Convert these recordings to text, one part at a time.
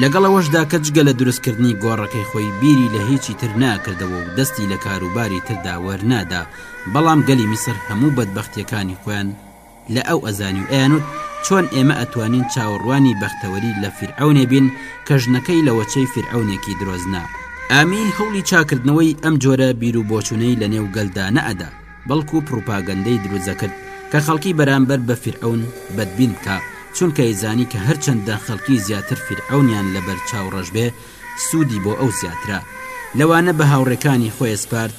لەگەڵ ئەوەشدا کە جگە لە دروستکردنی گۆڕەکەی خۆی بیری لە هیچی تر ناکردەوە و دەستی لە کاروباری تردا وەرنادا، بەڵام گەلی میسر هەموو بەدبەختییەکانی خۆیان لە ئەو ئەزانی و ئەیانوت چۆن ئێمە ئەتوانین چاوەڕوانی بەختەوەری لە فیرعەونێ بین کە ژنەکەی لە وەچەی فیرعەونێکی درۆزنە ئامی هەوڵی چاککردنەوەی ئەم جۆرە بیروبۆچونەی لە نێو گەلدا نەئەدا. بەڵکو پڕوپاگەندەی دروست دەکرد کە خەڵکی بەرامبەر بە فیرعەون بەدبین بکا، چونکە ئەیزانی کە هەرچەندە خەڵکی زیاتر فیرعەونیان لەبەر چاو ڕەش بێ سوودی بۆ ئەو زیاترە. لەوانە بە هاوڕێکانی خۆی ئەسپارد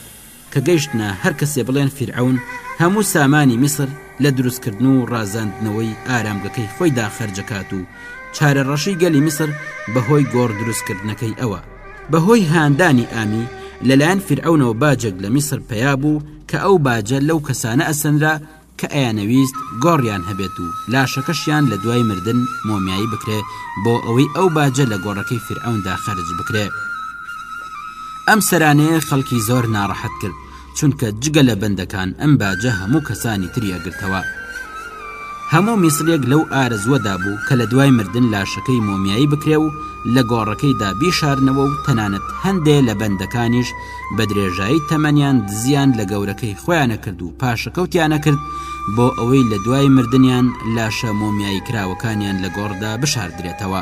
کە گەیشتنە هەر کەسێ بڵێن فیرعەون هەموو سامانی میسر لە دروستکردن و ڕازاندنەوەی ئارامگەکەی خۆیدا خەرج ئەکات و چارەڕەشی گەلی میسر بەهۆی گۆڕ دروستکردنەکەی ئەوە بەهۆی هاندانی ئامی لەلایەن فیرعەونەوە باجێک لە میسر پەیا بوو کە ئەو باجە لەو کەسانە ئەسەنرا کە ئەیانەویست گۆڕیان هەبێت و لاشەکەشیان لە دوای مردن مۆمیایی بکرێ بۆ ئەوەی ئەو باجە لە گۆڕەکەی فیرعەوندا خەرج بکرێ ئەم سەرانەیە خەڵکی زۆر ناڕەحەت کرد چونکە جگە لە بەندەکان ئەم باجە هەموو کەسانی تری ئەگرتەوە. هەموو میسریەک لەو ئارەزووەدا بوو کە لە دوای مردن لاشەکەی مۆمیایی بکرێ و لە گۆڕەکەیدا بیشارنەوە و تەنانەت هەندێ لە بەندەکانیش بە درێژایی تەمەنیان دزیان لە گەورەکەی خۆیان ئەکرد و پاشەکەوتیان ئەکرد بۆ ئەوەی لە دوای مردنیان لاشە مۆمیاییکراوەکانیان لە گۆڕدا بشاردرێتەوە.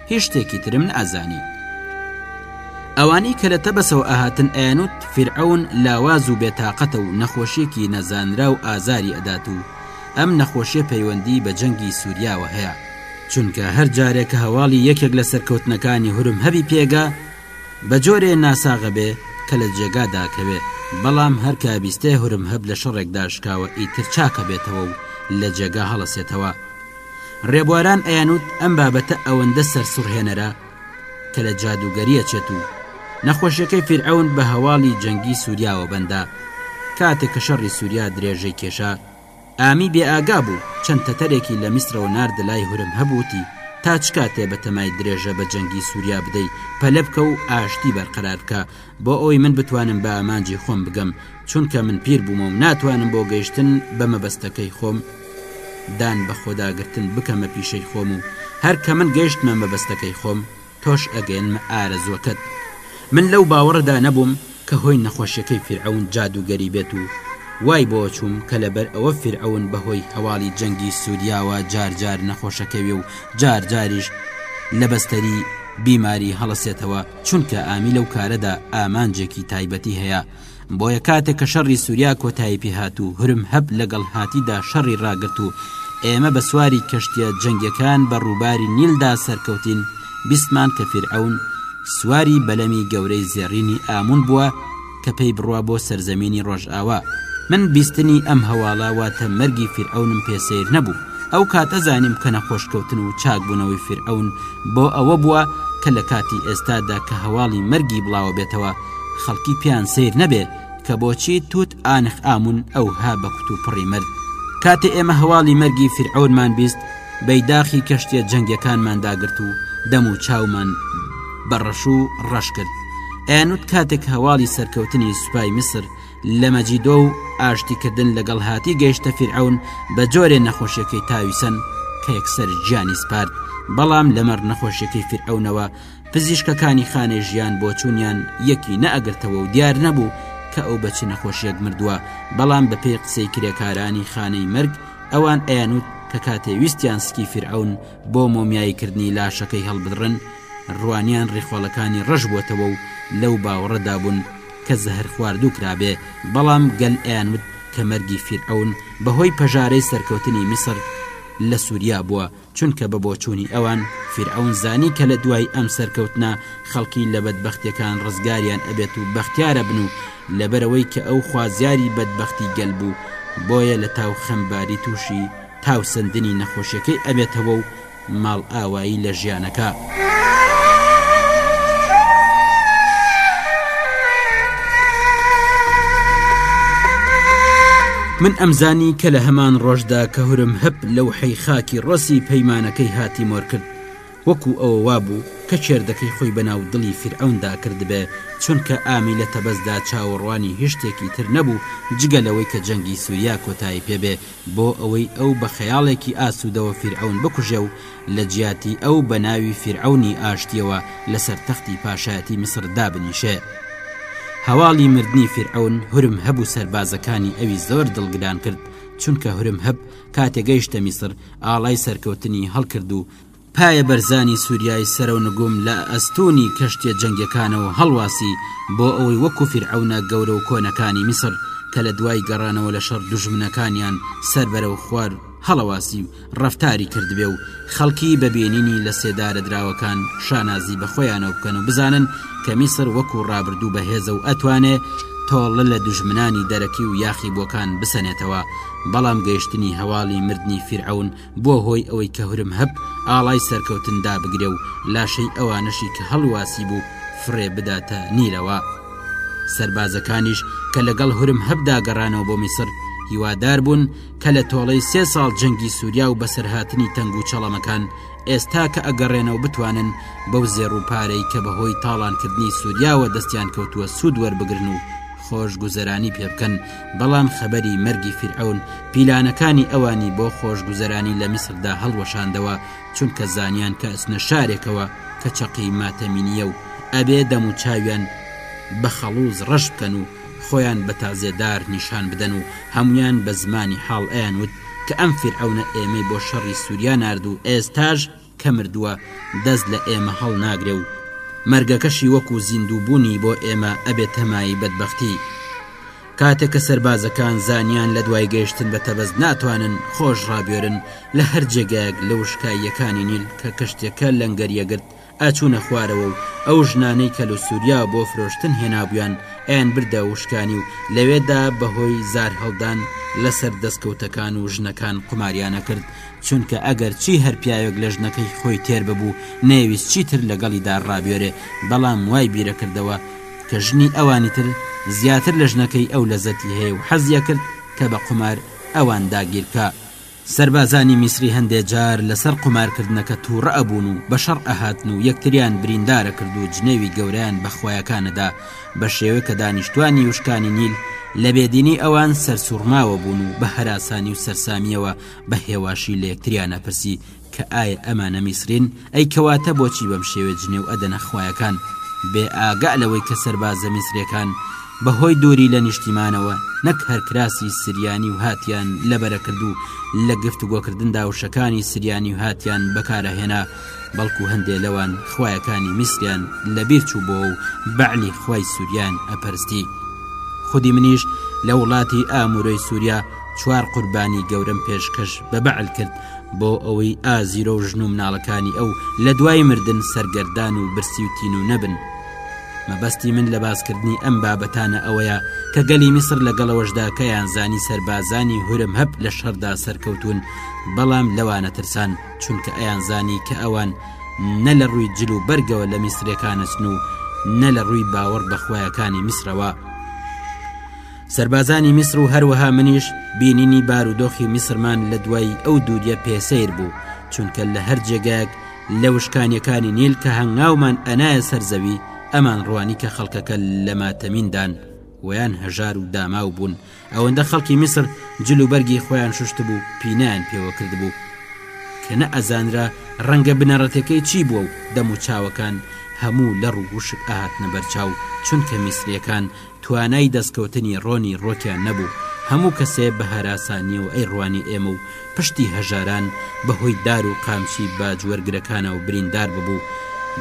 هیچ شتێکی ترم نازانی ئەوانەی کە لە تەبەسەوە ئاهاتن ئەیانوت فرعون لاواز و بێتاقەتە و نەخۆشیێکی نەزانرا و ئازاری ئەدات و ئەم نەخۆشیە پەیوەندی بە جەنگی سووریاوە هەیە چونکە هەر جارێک کە هەواڵی یەکێک لە سەرکەوتنەکانی هورم هەبی پێگە بە جۆرێ ناساغە بێ کە لە جێگا داکەوێ بەڵام هەرکە بیستێ هورم هەب لە شەڕێکدا شکاوە ئیتر چاکە بێتەوە و لە جێگا هەڵەسێتەوە ڕێبواران ئەیانوت ئەم بابەتە ئەوەندە سەرسوڕهێنەرە کە لە جادوگەریە چێت و نەخۆشیەکەی فیرعون بە هەواڵی جەنگی سووریاوە بەندە کاتێک کە شەڕی سووریا درێژەی کێشا ئامی بێ ئاگا بوو چەند تەتەرێکی لە میسرەوە نرد لای هورم هەبووتی تا چ کاتێ بەتەمای درێژە بە جەنگی سووریا بدەی پەلە بکە و ئاشتی بەرقەرار بکە بۆ ئەوەی من بتوانم بە ئامانجی خۆم بگەم چونکە من پیر بوومە و ناتوانم بۆ گەیشتن بە مەبەستەکەی خۆم دان بە خۆداگرتن بکەمە پیشەی خۆم و هەر کە من گەیشتمە مەبەستەکەی خۆم تۆش ئەگەێنمە ئارەزوەکەت من لەو باوەڕدا نەبووم کە هۆی نەخۆشیەکەی فیرعەون جادوگەری بێت و وای بۆ چووم کە لەبەر ئەوە فیرعەون بەهۆی هەواڵی جەنگی سووریاوە جار جار نەخۆشەکەوێ و جار جاریش لە بەستەری بیماری هەڵەسێتەوە چونکە ئامی لەو کارەدا ئامانجێکی تایبەتی هەیە، بۆیە کاتێک کە شەڕی سوریا کۆتایی پێهات و هرمهب لەگەڵ هاتیدا شەڕی ڕاگرت و ئێمە بە سواری کەشتیە جەنگیەکان بە ڕووباری نیلدا سەرکەوتین بیستمان کە فیرعەون سواری بەلەمی گەورەی زێڕینی ئامون بووە کە پێی بڕوا بۆ سەرزەمینی ڕۆژئاوا. من بیستنی ئەم هەواڵە واتە مەرگی فیرعەونم پێ سەیر نەبوو. ئەو کاتە زانیم کە نەخۆش کەوتن و چاک بوونەوەی فیرعەون بۆ ئەوە بووە کە لە کاتی ئێستادا کە هەواڵی مەرگی بڵاوە بێتەوە خەڵکی پێیان سەیر نەبێ کە بۆچی توت ئانخ ئامون ئەوها بە کوتوپڕی مرد. کاتێ ئێمە هەواڵی مەرگی فیرعەونمان بیست، بەیداخی کەشتیە جەنگیەکانمان داگرت و دەم و چاومان بە ڕەش و ڕەش کرد ئەیانوت کاتێک هەواڵی سەرکەوتنی سوپای میسر لە مەجیدۆ و ئاشتیکردن لەگەڵ هاتی گەیشتە فیرعون بە جۆرێ نەخۆشیەکەی تاویسەن کە یەکسەر گیانی سپارد بەڵام لەمەڕ نەخۆشیەکەی فیرعونەوە پزیشکەکانی خانێ ژیان بۆ چوونیان یەکی نەئەگرتەوە و دیار نەبوو کە ئەو بەچ نەخۆشیەک مردووە بەڵام بەپێی قسەی کرێکارانی خانەی مەرگ ئەوان ئەیانوت کە کاتێ ویستیان سکی فرعون بۆ مۆمیاییکردنی لاشەکەی هەڵبدڕن ڕوانیان ڕیخۆڵەکانی ڕەش بووتەوە و لەو باوەڕەدا بوون کە زەهر خواردوو کرابێ بەڵام گەل ئەیانوت کە مەرگی فیرعون بەهۆی پەژارەی سەرکەوتنی میسر لە سووریا بووە چونکە بە بۆچوونی ئەوان فیرعەون زانی کە لە دوای ئەم سەرکەوتنە خەڵکی لە بەدبەختیەکان ڕزگاریان ئەبێت و بەختیار ئەبن و لەبەرئەوەی کە ئەو خوازیاری بەدبەختی گەل بوو بۆیە لە تاو خەمباری تووشی تاو سەندنی نەخۆشیەکەی ئەبێتەوە و ماڵئاوایی لە ژیانەکە من ئەمزانی کە لە هەمان ڕۆژدا کە هورم هەپ لەو حەی خاکی ڕۆسی پەیمانەکەی هاتی مۆر کرد وەکو ئەوە وابوو کە چێردەکەی خۆی بەناو دڵی فرعوندا کردبێ چونکە ئامی لە تەبەزدا چاوەڕوانی هشتێکی تر نەبوو جگە لەوەی کە جەنگی سووریا کۆتایی پێبێ بۆ ئەوەی ئەو بە خەیاڵێکی ئاسوودەوە فیرعەون بکوژێ و لە جیاتی ئەو بە ناوی فیرعەونی ئاشتییەوە لە سەر تەختی پاشایەتی میسر دابنیشێ. هەواڵی مردنی فیرعەون هورمهەب و سەربازەکانی ئەوی زۆر دڵگران کرد، چونکە هورمهەب کاتێ گەیشتە میسر ئاڵای سەرکەوتنی هەڵکرد و پایە بەرزانی سوریای سەرەو نگوم لە ئەستوونی کەشتیە جەنگیەکانەوە هەڵواسی بۆ ئەوەی وەکو فیرعەونە گەورە و کۆنەکانی میسر کە لە دوای گەڕانەوە لە شەڕ دوژمنەکانیان سەر بەرەو خوار هەڵەواسی و ڕەفتاری کردبێ و خەڵکی بە بینینی لە سێدارە دراوەکان شانازی بە خۆیانەوە بکەن و بزانن کە میسر وەکو ڕابردوو بە هێزە و ئەتوانێ تۆڵە لە دوژمنانی دەرەکی و یاخی بووەکان بسەنێتەوە بەڵام گەیشتنی هەواڵی مردنی فیرعەون بووە هۆی ئەوەی کە هورمهەب ئاڵای سەرکەوتن دابگرێ و لاشەی ئەوانەشی کە هەڵواسی بوو فڕێ بداتە نیلەوە. سەربازەکانیش کە لەگەڵ هورمهەبدا گەڕانەوە بۆ میسر، هیوادار بوون کە لە تۆڵەی سێ ساڵ جەنگی سووریا و بەسەرهاتنی تەنگ و چەڵەمەکان ئێستا کە ئەگەڕێنەوە بتوانن بەو زێڕ و پارەی کە بەهۆی تاڵانکردنی سووریاوە دەستیان کەوتووە سوود وەربگرن و خۆشگوزەرانی پێ بکەن بەڵام خەبەری مەرگی فیرعەون پیلانەکانی ئەوانی بۆ خۆشگوزەرانی لە میسردا هەڵوەشاندەوە چونکە زانیان کە ئەچنە شارێکەوە کە چەقی ماتەمینیە و ئەبێ دەم و چاویان بە خەڵوز ڕەش بکەن و خۆیان بە تازێدار نیشان بدەن و هەمویان بە زمانی حاڵ ئەیان وت کە ئەم فیرعەونە ئێمەی بۆ شەڕی سووریا نارد و ئێستاش کە مردووە دەست لە ئێمە هەڵناگرێ و مەرگەکەشی وەکو زیندوو بوونی بۆ ئێمە ئەبێ تەمای بەدبەختی کاتێک کە سەربازەکان زانیان لە دوای گەیشتن بە تەبەز ناتوانن خۆش ڕابێرن لە هەر جێگایەک لە وشکاییەکانی نیل کە کەشتێکە لەنگەریەگرت ئاچوونە خوارەوە و ئەو ژنانەی کە لە سووریا بۆ فرۆشتن هێنابوویان ئەیان بردە وشکانی و لەوێدا بەهۆی زارهەڵدان لەسەر دەستکەوتەکان و ژنەکان قوماریانە کرد چونکە ئەگەر چی هەر پیاوێک لە ژنەکەی خۆی تێر ببوو نەیەویست چی تر لەگەڵیدا ڕابێرێ بەڵام وای بیرە کردەوە کە ژنی ئەوانی تر زیاتر لە ژنەکەی ئەو لەزەتی هەیە و حەزیە کرد کە بە قومار ئەوان داگیر کا. سەربازانی میسری هەندێ جار لەسەر قومارکردنەکە تووڕە ئەبوون و بە شەڕ ئەهاتن و یەکتریان بریندار ئەکرد و جنێوی گەورەیان بە خوایەکان ئەدا بە شێوەی کە دانیشتوانی وشکانی نیل لە بێدینی ئەوان سەرسووڕماوە بوون و بە هەراسانی و سەرسامیەوە بە هێواشی لە یەکتریان ئەپرسی کە ئایا ئەمانە میسرین ئەی کەواتە بۆچی بەم شێوێ جنێو ئەدەنە خویەکان بێ ئاگا لەوەی کە سەربازە میسرەکان بەهۆی دووری لە نیشتیمانەوە نەک هەرکراسی سریانی و هاتیان لەبەرەکرد و لە گفتوگۆکردندا وشەکانی سریانی و هاتیان بەکارەهێنا بەڵکو هەندێ لەوان خویەکانی میسریان لەبیر چوو بۆ و بەعلی خی سووریان ئەپەرستی خودی منیش لە وڵاتی ئامورۆی سووریا چوار قوربانی گەورەم پێشکەش بە بەعل کرد بۆ ئەوەی ئازیرۆ و ژن و مناڵەکانی ئەو لە دوای مردن سەرگەردان و برسی و تین و نەبن مەبەستی من لە باسکردنی ئەم بابەتانە ئەوەیە کە گەلی میسر لەگەڵەوەشدا کەیان زانی سەربازانی هورم هەب لە شەردا سەرکەوتون بەڵام لەوانە ترسان چونکە ئەیان زانی کە ئەوان نە لە ڕووی جل و بەرگەوە لە میسرەکانەچن و نە لە ڕووی باوەڕ بەخوایەکانی میسرەوە سەربازانی میسر و هەروەها منیش بینینی بارودۆخی میسرمان لە دوای ئەو دووریە پێسەیر بوو چونکە لە هەر جێگایەک لە وشکانیەکانی نیل کە هەنگاومان ئەنایە سەرزەوی ئەمان ڕوانی کە خەڵکەکە لە ماتەمیندان ویان هەژار و داماو بوون ئەوەندە خەڵکی میسر جل و بەرگی خۆیان شوشت بوو پینیان پێوە کرد بوو کە نە ئەزانرا ڕەنگە بنەڕەتەکەی چی بووە و دەم و چاوەکان هەموو لە ڕوو وشک ئاهاتنە بەرچاو چونکە میسرەکان توانای دەستکەوتنی ڕۆنی ڕۆکیان نەبوو، هەموو کەسێ بە هەراسانیەوە ئەیڕوانی ئێمە و پشتی هەژاران بە هۆی دار و قامچی باج وەرگرەکانەوە بریندار ببوو،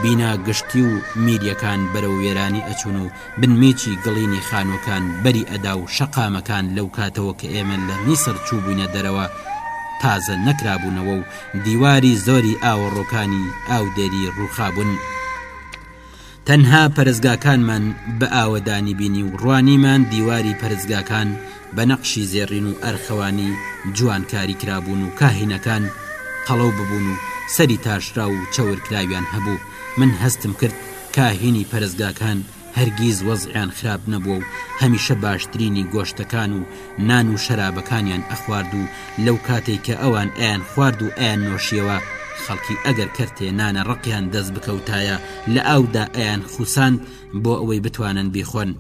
بینا گشتی و میریەکان بەرەو وێرانی ئەچوون و بنمیچی گڵینی خانووەکان بەری ئەدا و شەقامەکان لەو کاتەوە کە ئێمە لە میسر چووبووینە دەرەوە تازە نەکرابوونەوە و دیواری زۆری ئاوەڕۆکانی ئاودێری ڕووخابوون. تەنها پەرستگاکانمان بە ئاوەدانی بینی و ڕوانیمان دیواری پەرستگاکان بە نەقشی زێڕین و ئەرخەوانی جوان کاری کرابوون و کاهینەکان قەڵەو ببوون و سەری تاشراو و چەور کراویان هەبوو من هەستم کرد کاهینی پەرستگاکان هەرگیز وەزعیان خراپ نەبووە و هەمیشە باشترینی گۆشتەکان و نان و شەرابەکانیان ئەخوارد و لەو کاتەی کە ئەوان ئەیان خوارد و ئەیان نۆشیەوە خەڵکی ئەگەر کەرتێ نانە ڕقیان دەست بکەوتایە لە ئاودا ئەیان خوسان بۆ ئەوەی بتوانن بیخۆن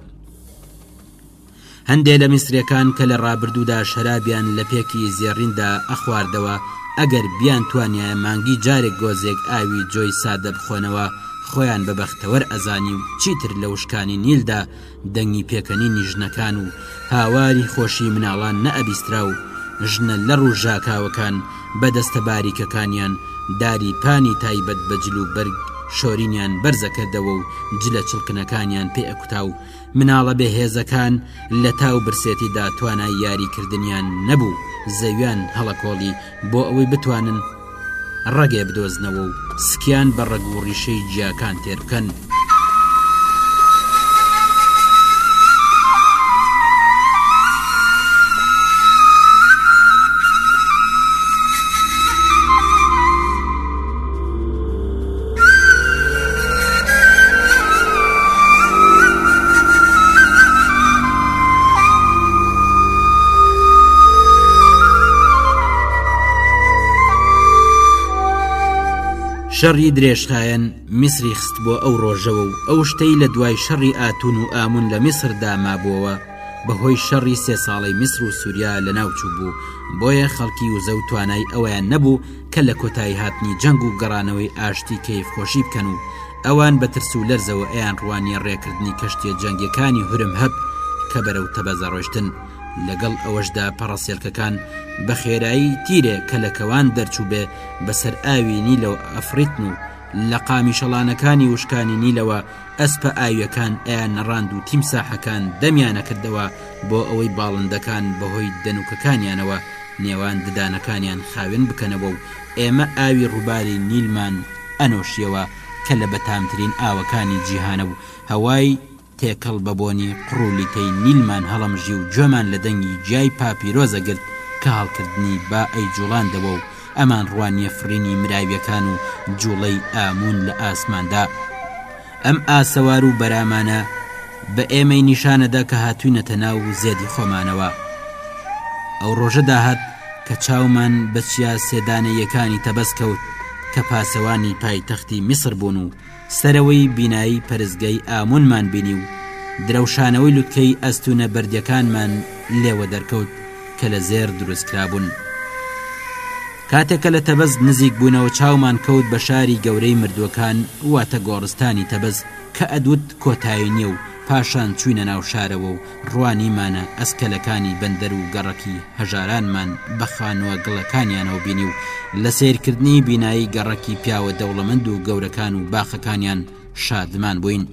هەندێ لە میسرەکان کە لە ڕابردوودا شەرابیان لە پێکی زێڕیندا ئەخواردەوە ئەگەر بیان توانایە مانگی جارێک گۆزێک ئاوی جۆی سادە بخۆنەوە خۆیان بە بەختەوەر ئەزانی و چیتر لە وشکانی نیلدا دەنگی پێکەنینی ژنەکان و هاواری خۆشی مناڵان نەئەبیسترا و ژنە لەڕ و ژاکاوەکان بە دەستە باریکەکانیان داری پانی تایبەت بە جل و بەرگ شۆرینیان بەرزەکردەوە و جلە چڵکنەکانیان پێ ئەکوتا و مناڵە بێهێزەکان لە تا و برسێتیدا توانای یاریکردنیان نەبوو زەویان هەڵەکۆڵی بۆ ئەوەی بتوانن ڕەگێ بدۆزنەوە و سکیان بە ڕەگ و ڕیشەی جیاکان تێر بکەن. شەڕی درێژخایەن میسری خست بۆ ئەو ڕۆژەوە و ئەو شتەی لە دوای شەڕی ئاتون و ئامون لە میسر دامابووەوە بەهۆی شەڕی سێ ساڵەی میسر و سووریا لە ناوچوو بوو بۆیە خەڵکی وزە و توانای ئەویان نەبوو کە لە کۆتایی هاتنی جەنگ و گەڕانەوەی ئاشتی کەیف خۆشی بکەن و ئەوان بە ترس و لەرزەوە ئەیان ڕوانیە ڕێکردنی کەشتیە جەنگیەکانی هورم هەب کە بەرەو تەبەزە ڕۆشتن لەگەڵ ئەوەشدا پەڕەسێلکەکان بە خێرایی تیرێ کە لە کەوان دەرچوو بێ بەسەر ئاوی نیلەوە ئەفڕیتن و لە قامیشەڵانەکانی وشکانی نیلەوە ئەسپە ئاویەکان ئەیان نەڕاند و تیمساحەکان دەمیانەکردەوە بۆ ئەوەی باڵندەکان بەهۆی دەنوکەکانیانەوە نێوان ددانەکانیان خاوێن بکەنەوە و ئێمە ئاوی ڕووباری نیلمان ئەنۆشیەوە کە لە بەتامترین ئاوەکانی جیهانە و هەوای تێکەڵ بە بۆنی قڕولیتەی نیلمان هەڵەمژی و گوێمان لە دەنگی گیای پاپیرۆزە گرت کە هەڵکردنی با ئەیجوڵاندەوە و ئەمان ڕوانیە فڕینی مراویەکان و جوڵەی ئاموون لە ئاسماندا ئەم ئاسەوار و بەرامانە بە ئێمەی نیشانەدا کە هاتوینەتە ناو زێدی خۆمانەوە ئەو ڕۆژە داهات کە چاومان بە چیا سێدانەیەکانی تەبەس کەوت کە پاسەوانی پایتەختی میسر بوون و سەرەوەی بینایی پەرستگای ئامونمان بینی و درەوشانەوەی لوتکەی ئەستوونە بەردیەکانمان لێوە دەرکەوت کە لە زێر دروستکرابوون کاتێک کە لە تەبەز نزیک بوونەوە چاومان کەوت بە شاری گەورەی مردووەکان واتە گۆڕستانی تەبەز کە ئەدوت کۆتایی نیە و پاشان چوینە ناو شارەوە و ڕوانیمانە ئەسکەلەکانی بەندەر و گەڕەکی هەژارانمان بە خانووە گڵەکانیانەوە بینی و لە سەیرکردنی بینایی گەڕەکی پیاوە دەوڵەمەند و گەورەکان و باخەکانیان شادمان بووین.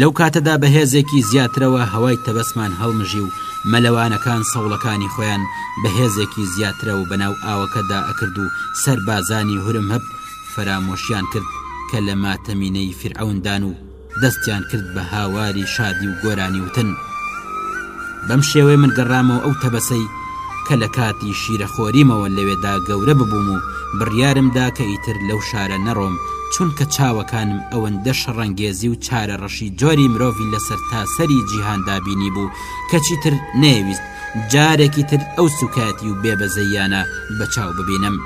لەو کاتەدا بەهێزێکی زیاترەوە هەوای تەبەسمان هەڵمژی و مەلەوانەکان سەوڵەکانی خۆیان بەهێزێکی زیاترەوە بەناو ئاوەکەدا ئەکرد و سەربازانی هورمهب فەرامۆشیان کرد کە لە ماتەمینەی فیرعەوندان و دەستیان کرد بە هاواری شادی و گۆرانی وتن بەم شێوەی من گەڕامەوە ئەو تەبەسەی کە لە کاتی شیرە خۆریمەوە لەوێدا گەورە ببووم و بڕیارمدا کە ئیتر لەو شارە نەڕۆم چونکە چاوەکانم ئەوەندە شەڕەنگێزی و چارە ڕەشی جۆری مرۆڤی لەسەر تاسەری جیهاندا بینی بوو کەچی تر نەیەویست جارێکی تر ئەو سوکایەتی و بێبەزەیانە بە چاو ببینم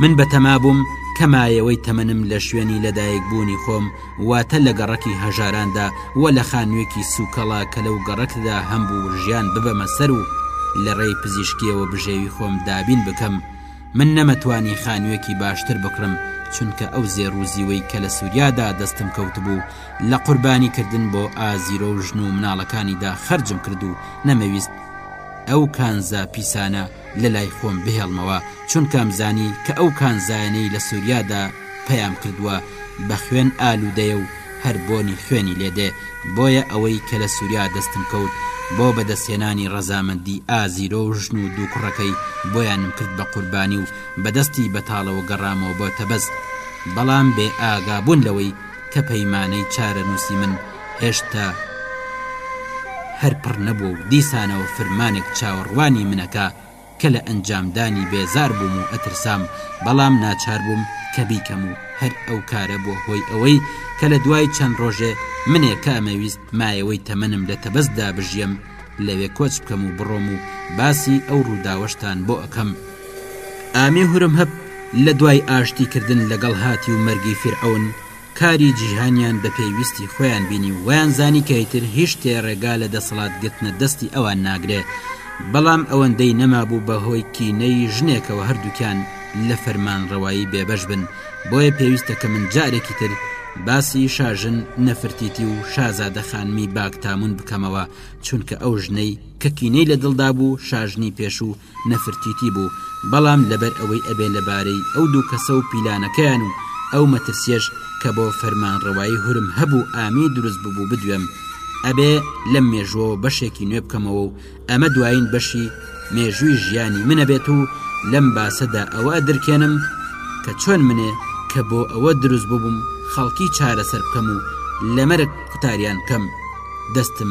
من بەتەما بووم کە مایەوەی تەمەنم لە شوێنی لەدایک بوونی خۆم واتە لە گەڕەکی هەژاراندا و لە خانوویەکی سووکەڵە کە لەو گەڕەکدا هەمبوو و ژیان ببەمە سەر و لە ڕێی پزیشکیەوە بژێوی خۆم دابین بکەم من نەمەتوانی خانوویەکی باشتر بکڕم چونکە ئەو زێڕ و زیوەی کە لە سووریادا دەستم کەوتبوو لە قوربانی کردن بۆ ئازیرۆ و ژن و مناڵەکانیدا خەرجم کرد و نەمەویست ئەو کانزا پیسانە لەلای خۆم بهێڵمەوە چونکەم زانی کە ئەو کانزایانەی لە سووریادا پەیام کردووە بە خوێن ئالوودەیە و هەر بۆنی خوێنی لێدێ بۆیە ئەوەی کە لە سووریا دەستم کەوت بۆ بەدەستهێنانی ڕەزامەندی ئازیرۆ و ژن و دوو کوڕەکەی بۆیانم کرد بە قوربانی و بەدەستی بەتاڵەوە گەڕامەوە بۆ تەبەز بەڵام بێ ئاگابوون لەوەی کە پەیمانەی چارەنووسی من هێشتا هەر پڕ نەبووە و دیسانەوە فرمانێک چاوەڕوانی منەکا کە لە ئەنجامدانی بێزار بووم و ئەترسام بەڵام ناچار بووم کە بیکەم و هەر ئەو کارە بووە هۆی ئەوەی کە لە دوای چەند ڕۆژێ منێ کە ئەمەویست مایەوەی تەمەنم لە تەبەستدا بژیەم لەوێ کۆچ بکەم و بڕۆم و باسی ئەو ڕووداوەشتان بۆ ئەکەم ئامی هورمهپ لە دوای ئاشتی کردن لەگەڵ هاتی و مەرگی فیرعەون کاری جیهانیان بە پێویستی خۆیان بینی و وایان زانی کە ئیتر هیچ شتێ ڕێگا لە دەسەڵات گرتنە دەستی ئەوان ناگرێ بەڵام ئەوەندەی نەمابوو بە هۆی کینەی ژنێکەوە هەردووکیان لە فەرمانڕەوایی بێبەش بن بۆیە پێویستە کە من جارێکی تر باسی شاژن نەفرتیتی و شازادە خانمی باکتامون بکەمەوە چونکە ئەو ژنەی کە کینەی لە دڵدا بوو شاژنی پێشوو نەفرتیتی بوو بەڵام لەبەر ئەوەی ئەبێ لەبارەی ئەو دوو کەسە و پیلانەکەیان و ئەو مەترسیەش کە بۆ فەرمانڕەوایی هورم هەبوو ئامی دروست ببوو بدوێم ئەبێ لەم مێژوەوە بەشێکی نوێ بکەمەوە و ئەمە دوایین بەشی مێژووی ژیانی منە بێت و لەم باسەدا ئەوە ئەدرکێنم کە چۆن منێ کە بۆ ئەوە دروست ببووم خەڵکی چارەسەر بکەم و لەمەرگ قوتاریان بکەم دەستم